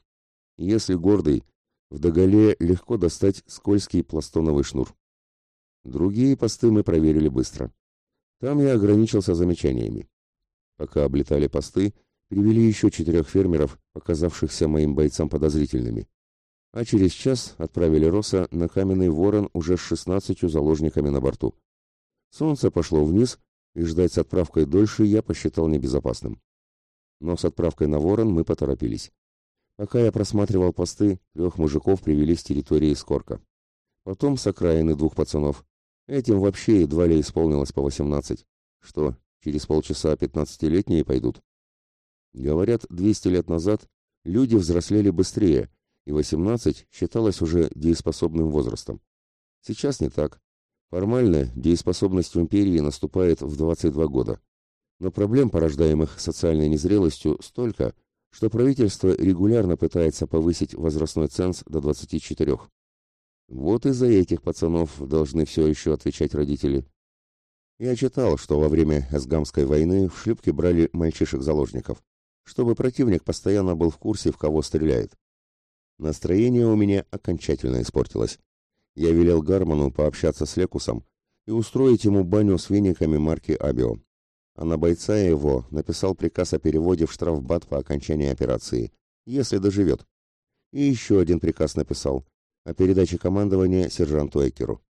S1: Если гордый, в доголе легко достать скользкий пластоновый шнур. Другие посты мы проверили быстро. Там я ограничился замечаниями. Пока облетали посты, привели еще четырех фермеров, показавшихся моим бойцам подозрительными а через час отправили Роса на каменный ворон уже с шестнадцатью заложниками на борту. Солнце пошло вниз, и ждать с отправкой дольше я посчитал небезопасным. Но с отправкой на ворон мы поторопились. Пока я просматривал посты, трех мужиков привели с территории Скорка. Потом с окраины двух пацанов. Этим вообще едва ли исполнилось по восемнадцать. Что, через полчаса пятнадцатилетние пойдут? Говорят, двести лет назад люди взрослели быстрее, и 18 считалось уже дееспособным возрастом. Сейчас не так. Формально дееспособность в империи наступает в 22 года. Но проблем, порождаемых социальной незрелостью, столько, что правительство регулярно пытается повысить возрастной ценз до 24. Вот из-за этих пацанов должны все еще отвечать родители. Я читал, что во время Эсгамской войны в шлюпки брали мальчишек-заложников, чтобы противник постоянно был в курсе, в кого стреляет. Настроение у меня окончательно испортилось. Я велел Гарману пообщаться с Лекусом и устроить ему баню с вениками марки Абио. А на бойца его написал приказ о переводе в штрафбат по окончании операции, если доживет. И еще один приказ написал о передаче командования сержанту Экеру.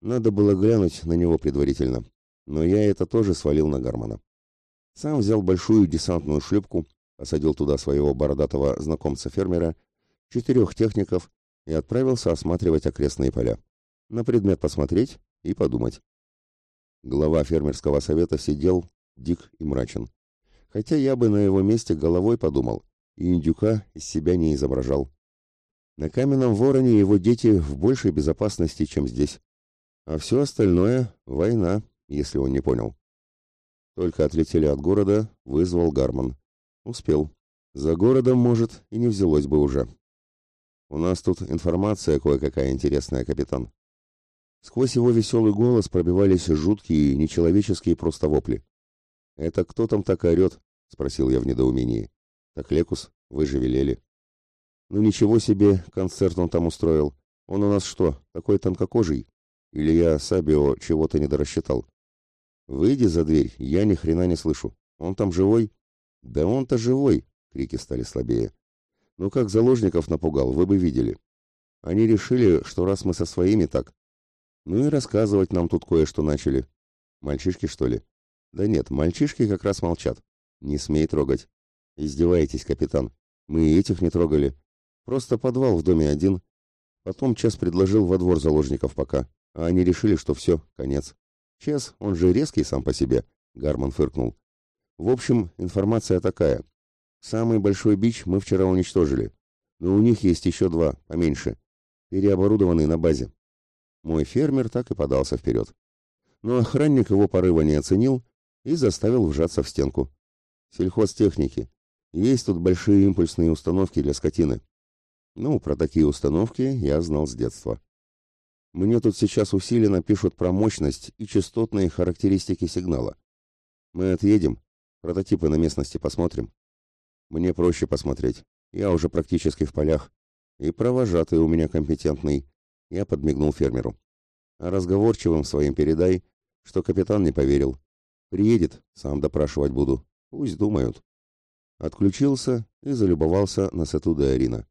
S1: Надо было глянуть на него предварительно, но я это тоже свалил на Гармана. Сам взял большую десантную шлюпку, посадил туда своего бородатого знакомца-фермера четырех техников и отправился осматривать окрестные поля. На предмет посмотреть и подумать. Глава фермерского совета сидел дик и мрачен. Хотя я бы на его месте головой подумал, и индюка из себя не изображал. На каменном вороне его дети в большей безопасности, чем здесь. А все остальное — война, если он не понял. Только отлетели от города, вызвал Гарман. Успел. За городом, может, и не взялось бы уже. У нас тут информация кое-какая интересная, капитан. Сквозь его веселый голос пробивались жуткие, нечеловеческие просто вопли. «Это кто там так орет?» — спросил я в недоумении. «Так, Лекус, вы же велели». «Ну ничего себе, концерт он там устроил. Он у нас что, такой тонкокожий? Или я Сабио чего-то недорассчитал?» «Выйди за дверь, я ни хрена не слышу. Он там живой?» «Да он-то живой!» — крики стали слабее. Ну как заложников напугал, вы бы видели. Они решили, что раз мы со своими так. Ну и рассказывать нам тут кое-что начали. Мальчишки, что ли? Да нет, мальчишки как раз молчат. Не смей трогать. Издеваетесь, капитан. Мы и этих не трогали. Просто подвал в доме один. Потом Чес предложил во двор заложников пока. А они решили, что все, конец. Чес, он же резкий сам по себе. Гарман фыркнул. В общем, информация такая. Самый большой бич мы вчера уничтожили, но у них есть еще два, поменьше, переоборудованные на базе. Мой фермер так и подался вперед. Но охранник его порыва не оценил и заставил вжаться в стенку. Сельхозтехники. Есть тут большие импульсные установки для скотины. Ну, про такие установки я знал с детства. Мне тут сейчас усиленно пишут про мощность и частотные характеристики сигнала. Мы отъедем, прототипы на местности посмотрим. Мне проще посмотреть. Я уже практически в полях. И провожатый у меня компетентный. Я подмигнул фермеру. А разговорчивым своим передай, что капитан не поверил. Приедет, сам допрашивать буду. Пусть думают. Отключился и залюбовался на сету Арина.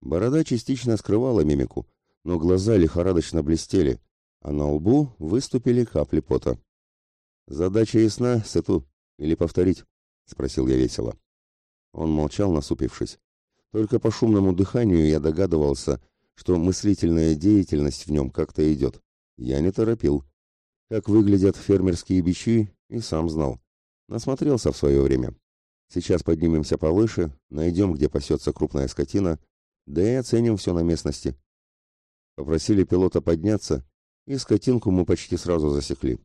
S1: Борода частично скрывала мимику, но глаза лихорадочно блестели, а на лбу выступили капли пота. «Задача ясна, Сету? Или повторить?» — спросил я весело. Он молчал, насупившись. Только по шумному дыханию я догадывался, что мыслительная деятельность в нем как-то идет. Я не торопил. Как выглядят фермерские бичи, и сам знал. Насмотрелся в свое время. Сейчас поднимемся повыше, найдем, где пасется крупная скотина, да и оценим все на местности. Попросили пилота подняться, и скотинку мы почти сразу засекли.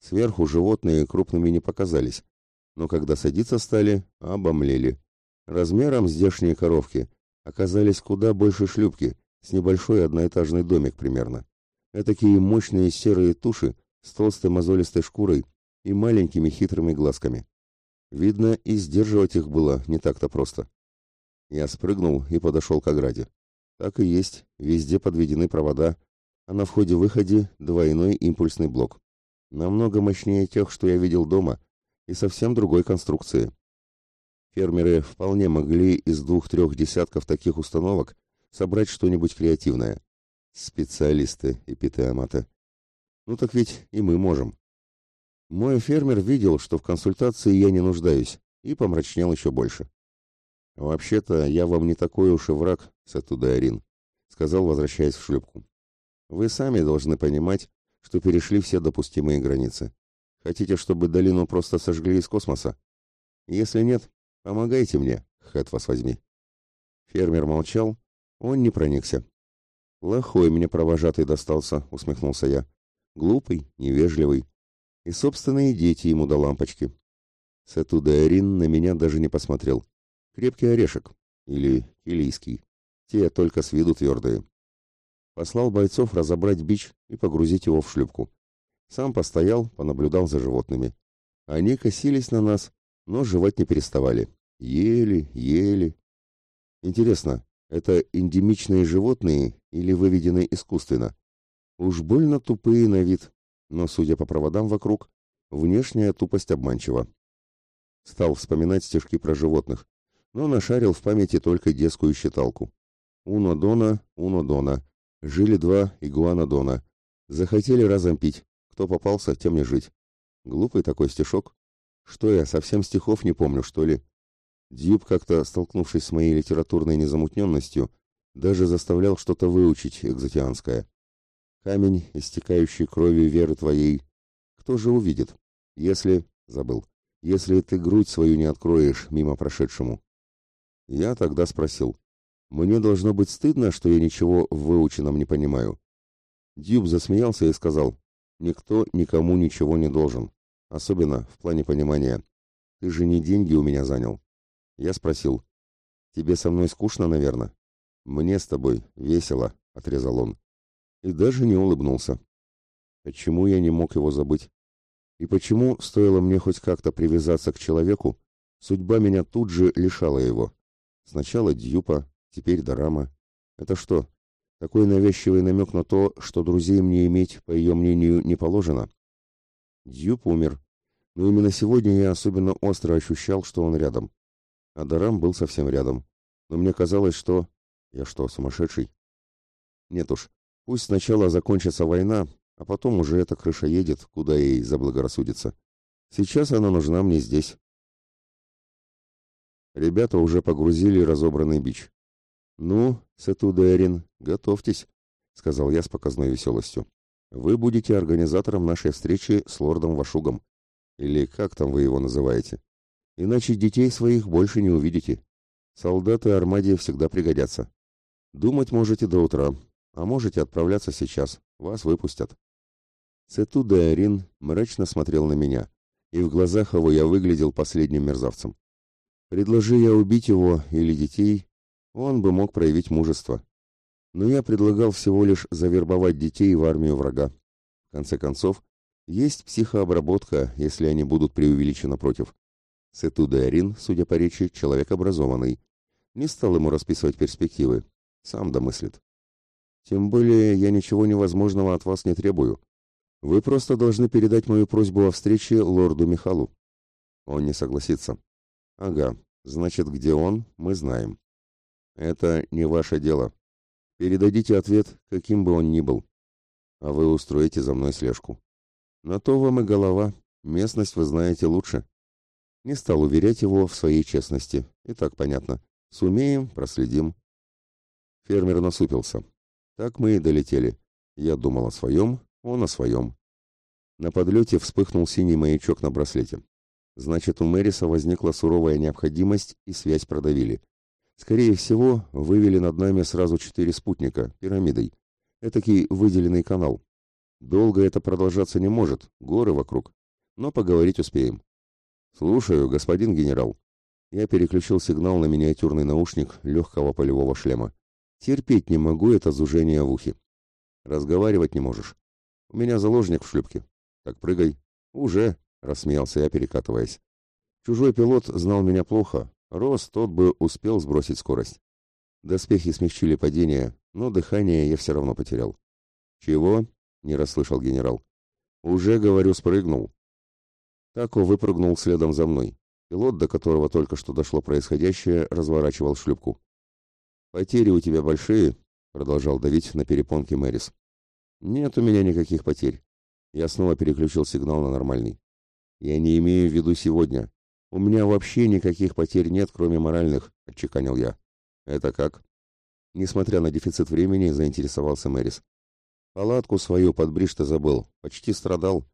S1: Сверху животные крупными не показались, но когда садиться стали, обомлели. Размером здешние коровки оказались куда больше шлюпки, с небольшой одноэтажный домик примерно. Этакие мощные серые туши с толстой мозолистой шкурой и маленькими хитрыми глазками. Видно, и сдерживать их было не так-то просто. Я спрыгнул и подошел к ограде. Так и есть, везде подведены провода, а на входе-выходе двойной импульсный блок. Намного мощнее тех, что я видел дома, и совсем другой конструкции. Фермеры вполне могли из двух-трех десятков таких установок собрать что-нибудь креативное. Специалисты эпитеомата. Ну так ведь и мы можем. Мой фермер видел, что в консультации я не нуждаюсь, и помрачнел еще больше. «Вообще-то я вам не такой уж и враг, Сатудайрин», — сказал, возвращаясь в шлюпку. «Вы сами должны понимать, что перешли все допустимые границы. Хотите, чтобы долину просто сожгли из космоса? Если нет, помогайте мне, хэт вас возьми». Фермер молчал, он не проникся. «Плохой мне провожатый достался», — усмехнулся я. «Глупый, невежливый. И собственные дети ему до лампочки». Сатудайрин на меня даже не посмотрел. Крепкий орешек. Или килийский. Те только с виду твердые. Послал бойцов разобрать бич и погрузить его в шлюпку. Сам постоял, понаблюдал за животными. Они косились на нас, но жевать не переставали. Ели, ели. Интересно, это эндемичные животные или выведены искусственно? Уж больно тупые на вид, но, судя по проводам вокруг, внешняя тупость обманчива. Стал вспоминать стишки про животных но нашарил в памяти только детскую считалку. Уно Дона, Уно Дона. Жили два игуана Дона. Захотели разом пить. Кто попался, тем не жить. Глупый такой стишок. Что я, совсем стихов не помню, что ли? Дьюб, как-то столкнувшись с моей литературной незамутненностью, даже заставлял что-то выучить экзотианское. Камень, истекающий кровью веры твоей. Кто же увидит? Если... Забыл. Если ты грудь свою не откроешь мимо прошедшему. Я тогда спросил. Мне должно быть стыдно, что я ничего в выученном не понимаю. Дюб засмеялся и сказал, никто никому ничего не должен, особенно в плане понимания. Ты же не деньги у меня занял. Я спросил, тебе со мной скучно, наверное? Мне с тобой весело, отрезал он. И даже не улыбнулся. Почему я не мог его забыть? И почему, стоило мне хоть как-то привязаться к человеку, судьба меня тут же лишала его? Сначала Дьюпа, теперь Дорама. Это что, такой навязчивый намек на то, что друзей мне иметь, по ее мнению, не положено? Дьюп умер, но именно сегодня я особенно остро ощущал, что он рядом. А Дорам был совсем рядом. Но мне казалось, что... Я что, сумасшедший? Нет уж, пусть сначала закончится война, а потом уже эта крыша едет, куда ей заблагорассудится. Сейчас она нужна мне здесь, Ребята уже погрузили разобранный бич. «Ну, Сетудерин, готовьтесь», — сказал я с показной веселостью. «Вы будете организатором нашей встречи с лордом Вашугом. Или как там вы его называете? Иначе детей своих больше не увидите. Солдаты Армадии всегда пригодятся. Думать можете до утра, а можете отправляться сейчас. Вас выпустят». Сетудерин мрачно смотрел на меня, и в глазах его я выглядел последним мерзавцем. Предложи я убить его или детей, он бы мог проявить мужество. Но я предлагал всего лишь завербовать детей в армию врага. В конце концов, есть психообработка, если они будут преувеличены против. Сетудайрин, судя по речи, человек образованный. Не стал ему расписывать перспективы. Сам домыслит. Тем более я ничего невозможного от вас не требую. Вы просто должны передать мою просьбу о встрече лорду Михалу. Он не согласится. Ага, значит, где он, мы знаем. Это не ваше дело. Передадите ответ, каким бы он ни был. А вы устроите за мной слежку. На то вам и голова. Местность вы знаете лучше. Не стал уверять его в своей честности. И так понятно. Сумеем, проследим. Фермер насупился. Так мы и долетели. Я думал о своем, Он о своем. На подлете вспыхнул синий маячок на браслете. Значит, у Мэриса возникла суровая необходимость и связь продавили. Скорее всего, вывели над нами сразу четыре спутника, пирамидой. Этакий выделенный канал. Долго это продолжаться не может, горы вокруг. Но поговорить успеем. Слушаю, господин генерал. Я переключил сигнал на миниатюрный наушник легкого полевого шлема. Терпеть не могу это зужение в ухе. Разговаривать не можешь. У меня заложник в шлюпке. Так прыгай. Уже, рассмеялся я, перекатываясь. Чужой пилот знал меня плохо, Рос тот бы успел сбросить скорость. Доспехи смягчили падение, но дыхание я все равно потерял. «Чего?» — не расслышал генерал. «Уже, говорю, спрыгнул». Тако выпрыгнул следом за мной. Пилот, до которого только что дошло происходящее, разворачивал шлюпку. «Потери у тебя большие?» — продолжал давить на перепонки Мэрис. «Нет у меня никаких потерь». Я снова переключил сигнал на нормальный. «Я не имею в виду сегодня. «У меня вообще никаких потерь нет, кроме моральных», — отчеканил я. «Это как?» Несмотря на дефицит времени, заинтересовался Мэрис. «Палатку свою под бришь-то забыл. Почти страдал.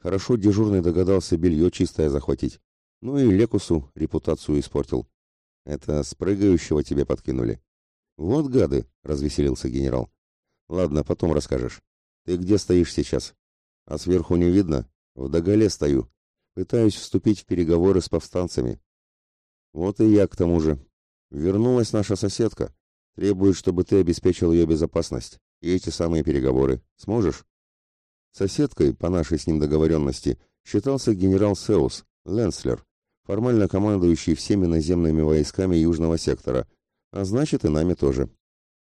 S1: Хорошо дежурный догадался белье чистое захватить. Ну и Лекусу репутацию испортил. Это с прыгающего тебе подкинули». «Вот гады!» — развеселился генерал. «Ладно, потом расскажешь. Ты где стоишь сейчас?» «А сверху не видно? В доголе стою. Пытаюсь вступить в переговоры с повстанцами. Вот и я к тому же. Вернулась наша соседка. Требует, чтобы ты обеспечил ее безопасность. И эти самые переговоры. Сможешь? Соседкой, по нашей с ним договоренности, считался генерал Сеус, Ленслер, формально командующий всеми наземными войсками Южного сектора, а значит и нами тоже.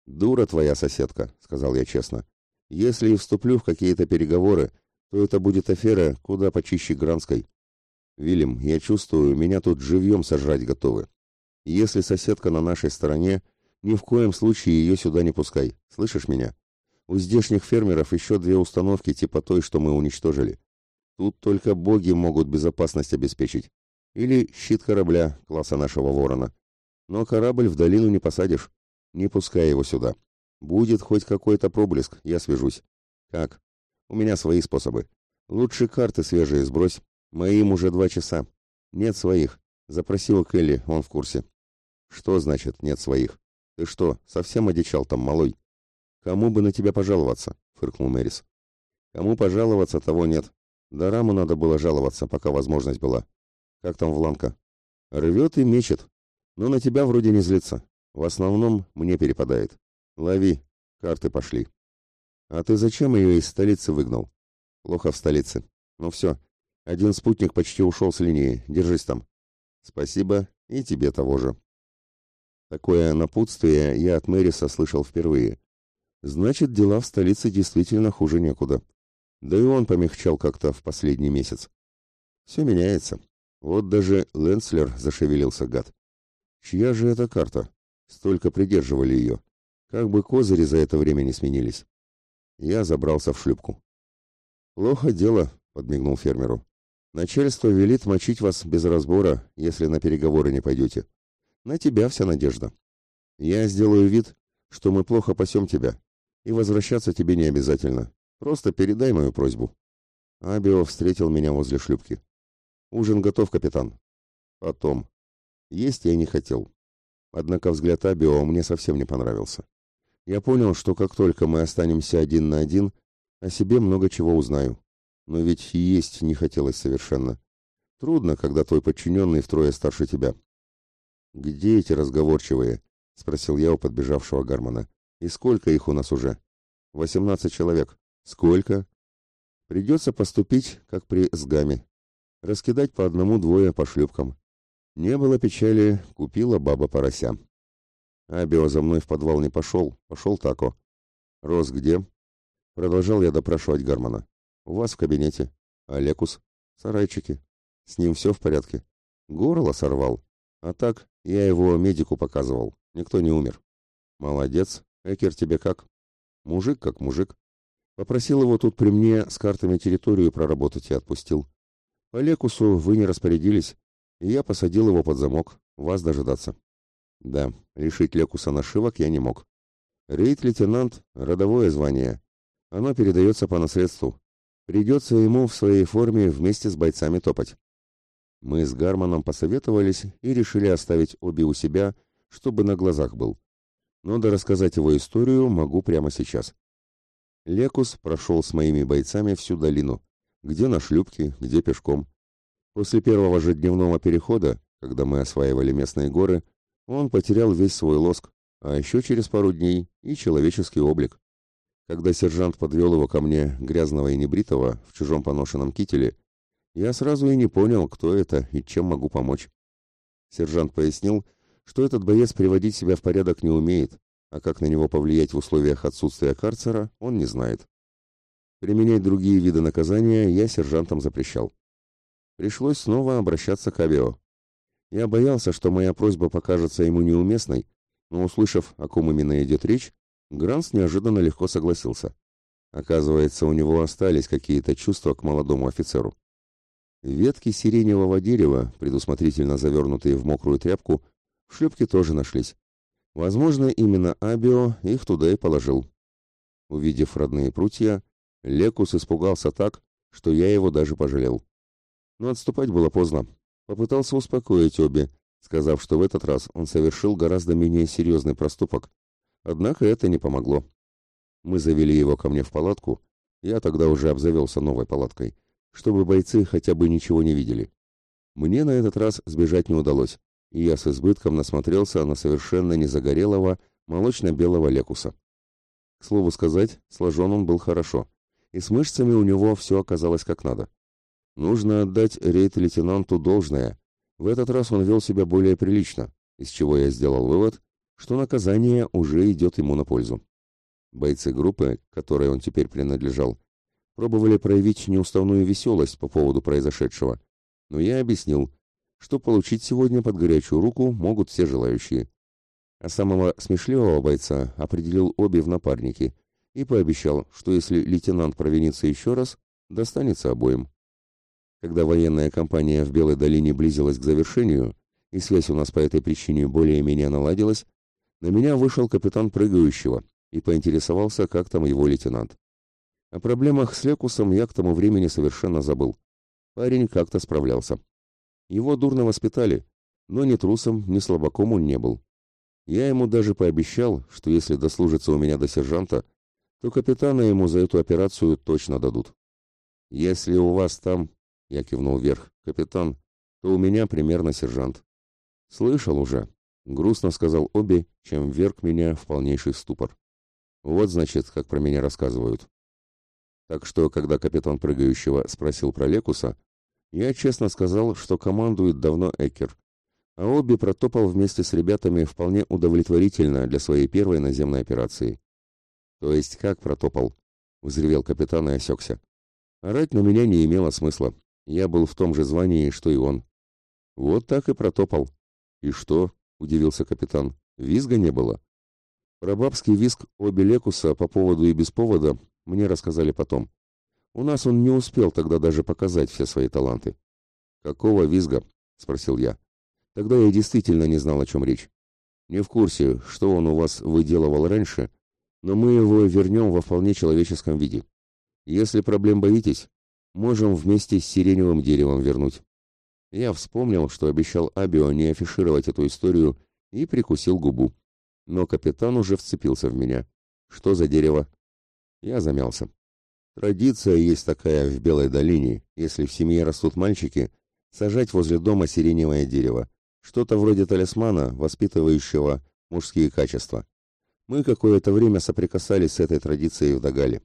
S1: «Дура твоя соседка», — сказал я честно. «Если и вступлю в какие-то переговоры, то это будет афера куда почище Гранской. Вильям, я чувствую, меня тут живьем сожрать готовы. Если соседка на нашей стороне, ни в коем случае ее сюда не пускай. Слышишь меня? У здешних фермеров еще две установки типа той, что мы уничтожили. Тут только боги могут безопасность обеспечить. Или щит корабля класса нашего ворона. Но корабль в долину не посадишь. Не пускай его сюда. Будет хоть какой-то проблеск, я свяжусь. Как? У меня свои способы. Лучше карты свежие сбрось. Моим уже два часа. Нет своих. Запросил Келли, он в курсе. Что значит нет своих? Ты что, совсем одичал там, малой? Кому бы на тебя пожаловаться? Фыркнул Мэрис. Кому пожаловаться, того нет. Да Раму надо было жаловаться, пока возможность была. Как там Вланка? Рвет и мечет. Но на тебя вроде не злится. В основном мне перепадает. Лови. Карты пошли. А ты зачем ее из столицы выгнал? Плохо в столице. Ну все. Один спутник почти ушел с линии. Держись там. Спасибо. И тебе того же. Такое напутствие я от Мэриса слышал впервые. Значит, дела в столице действительно хуже некуда. Да и он помягчал как-то в последний месяц. Все меняется. Вот даже Лэнслер зашевелился, гад. Чья же эта карта? Столько придерживали ее. Как бы козыри за это время не сменились. Я забрался в шлюпку. «Плохо дело», — подмигнул фермеру. «Начальство велит мочить вас без разбора, если на переговоры не пойдете. На тебя вся надежда. Я сделаю вид, что мы плохо пасем тебя, и возвращаться тебе не обязательно. Просто передай мою просьбу». Абио встретил меня возле шлюпки. «Ужин готов, капитан». «Потом». Есть я не хотел. Однако взгляд Абио мне совсем не понравился. Я понял, что как только мы останемся один на один, о себе много чего узнаю. Но ведь есть не хотелось совершенно. Трудно, когда твой подчиненный втрое старше тебя. «Где эти разговорчивые?» — спросил я у подбежавшего Гармана. «И сколько их у нас уже?» «Восемнадцать человек». «Сколько?» «Придется поступить, как при сгаме. Раскидать по одному-двое по шлюпкам. Не было печали, купила баба порося». Абио за мной в подвал не пошел, пошел Тако. Рос где? Продолжал я допрашивать Гармана. У вас в кабинете. А Лекус? Сарайчики. С ним все в порядке. Горло сорвал. А так, я его медику показывал. Никто не умер. Молодец. Экер тебе как? Мужик как мужик. Попросил его тут при мне с картами территорию проработать и отпустил. По Лекусу вы не распорядились, и я посадил его под замок. Вас дожидаться. Да, лишить Лекуса нашивок я не мог. Рейд-лейтенант — родовое звание, Оно передается по наследству. Придется ему в своей форме вместе с бойцами топать. Мы с Гарманом посоветовались и решили оставить обе у себя, чтобы на глазах был. Но да рассказать его историю могу прямо сейчас. Лекус прошел с моими бойцами всю долину, где на шлюпке, где пешком. После первого же дневного перехода, когда мы осваивали местные горы, он потерял весь свой лоск, а еще через пару дней и человеческий облик. Когда сержант подвел его ко мне, грязного и небритого, в чужом поношенном кителе, я сразу и не понял, кто это и чем могу помочь. Сержант пояснил, что этот боец приводить себя в порядок не умеет, а как на него повлиять в условиях отсутствия карцера, он не знает. Применять другие виды наказания я сержантам запрещал. Пришлось снова обращаться к Авио. Я боялся, что моя просьба покажется ему неуместной, но, услышав, о ком именно идет речь, Гранс неожиданно легко согласился. Оказывается, у него остались какие-то чувства к молодому офицеру. Ветки сиреневого дерева, предусмотрительно завернутые в мокрую тряпку, в шлюпке тоже нашлись. Возможно, именно Абио их туда и положил. Увидев родные прутья, Лекус испугался так, что я его даже пожалел. Но отступать было поздно. Попытался успокоить обе, сказав, что в этот раз он совершил гораздо менее серьезный проступок. Однако это не помогло. Мы завели его ко мне в палатку, я тогда уже обзавелся новой палаткой, чтобы бойцы хотя бы ничего не видели. Мне на этот раз сбежать не удалось, и я с избытком насмотрелся на совершенно незагорелого молочно-белого лекуса. К слову сказать, сложен он был хорошо, и с мышцами у него все оказалось как надо. Нужно отдать рейд-лейтенанту должное. В этот раз он вел себя более прилично, из чего я сделал вывод, что наказание уже идет ему на пользу. Бойцы группы, которой он теперь принадлежал, пробовали проявить неуставную веселость по поводу произошедшего, но я объяснил, что получить сегодня под горячую руку могут все желающие. А самого смешливого бойца определил обе в напарники и пообещал, что если лейтенант провинится еще раз, достанется обоим. Когда военная кампания в Белой долине близилась к завершению, и связь у нас по этой причине более-менее наладилась, на меня вышел капитан прыгающего и поинтересовался, как там его лейтенант. О проблемах с Лекусом я к тому времени совершенно забыл. Парень как-то справлялся. Его дурно воспитали, но ни трусом, ни слабаком он не был. Я ему даже пообещал, что если дослужится у меня до сержанта, то капитана ему за эту операцию точно дадут. Если у вас там я кивнул вверх. Капитан, то у меня примерно сержант. Слышал уже. Грустно сказал Оби, чем вверг меня в полнейший ступор. Вот, значит, как про меня рассказывают. Так что, когда капитан прыгающего спросил про Лекуса, я честно сказал, что командует давно Экер, а Оби протопал вместе с ребятами вполне удовлетворительно для своей первой наземной операции. То есть как протопал? Взревел капитан и осекся. Орать на меня не имело смысла. Я был в том же звании, что и он. Вот так и протопал. И что? удивился капитан. Визга не было. Про бабский визг обе Лекуса по поводу и без повода мне рассказали потом. У нас он не успел тогда даже показать все свои таланты. Какого визга? спросил я. Тогда я действительно не знал, о чем речь. Не в курсе, что он у вас выделывал раньше, но мы его вернем во вполне человеческом виде. Если проблем боитесь, можем вместе с сиреневым деревом вернуть. Я вспомнил, что обещал Абио не афишировать эту историю, и прикусил губу. Но капитан уже вцепился в меня. Что за дерево? Я замялся. Традиция есть такая в Белой долине, если в семье растут мальчики, сажать возле дома сиреневое дерево. Что-то вроде талисмана, воспитывающего мужские качества. Мы какое-то время соприкасались с этой традицией в Догале.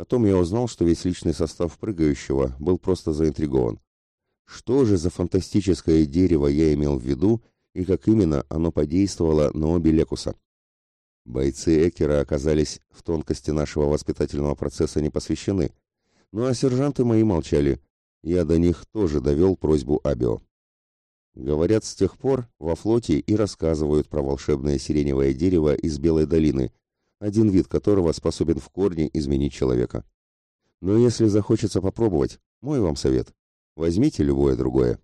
S1: Потом я узнал, что весь личный состав прыгающего был просто заинтригован. Что же за фантастическое дерево я имел в виду и как именно оно подействовало на обе Лекуса? Бойцы Экера оказались в тонкости нашего воспитательного процесса не посвящены, ну а сержанты мои молчали. Я до них тоже довел просьбу Абио. Говорят, с тех пор во флоте и рассказывают про волшебное сиреневое дерево из Белой долины, один вид которого способен в корне изменить человека. Но если захочется попробовать, мой вам совет – возьмите любое другое.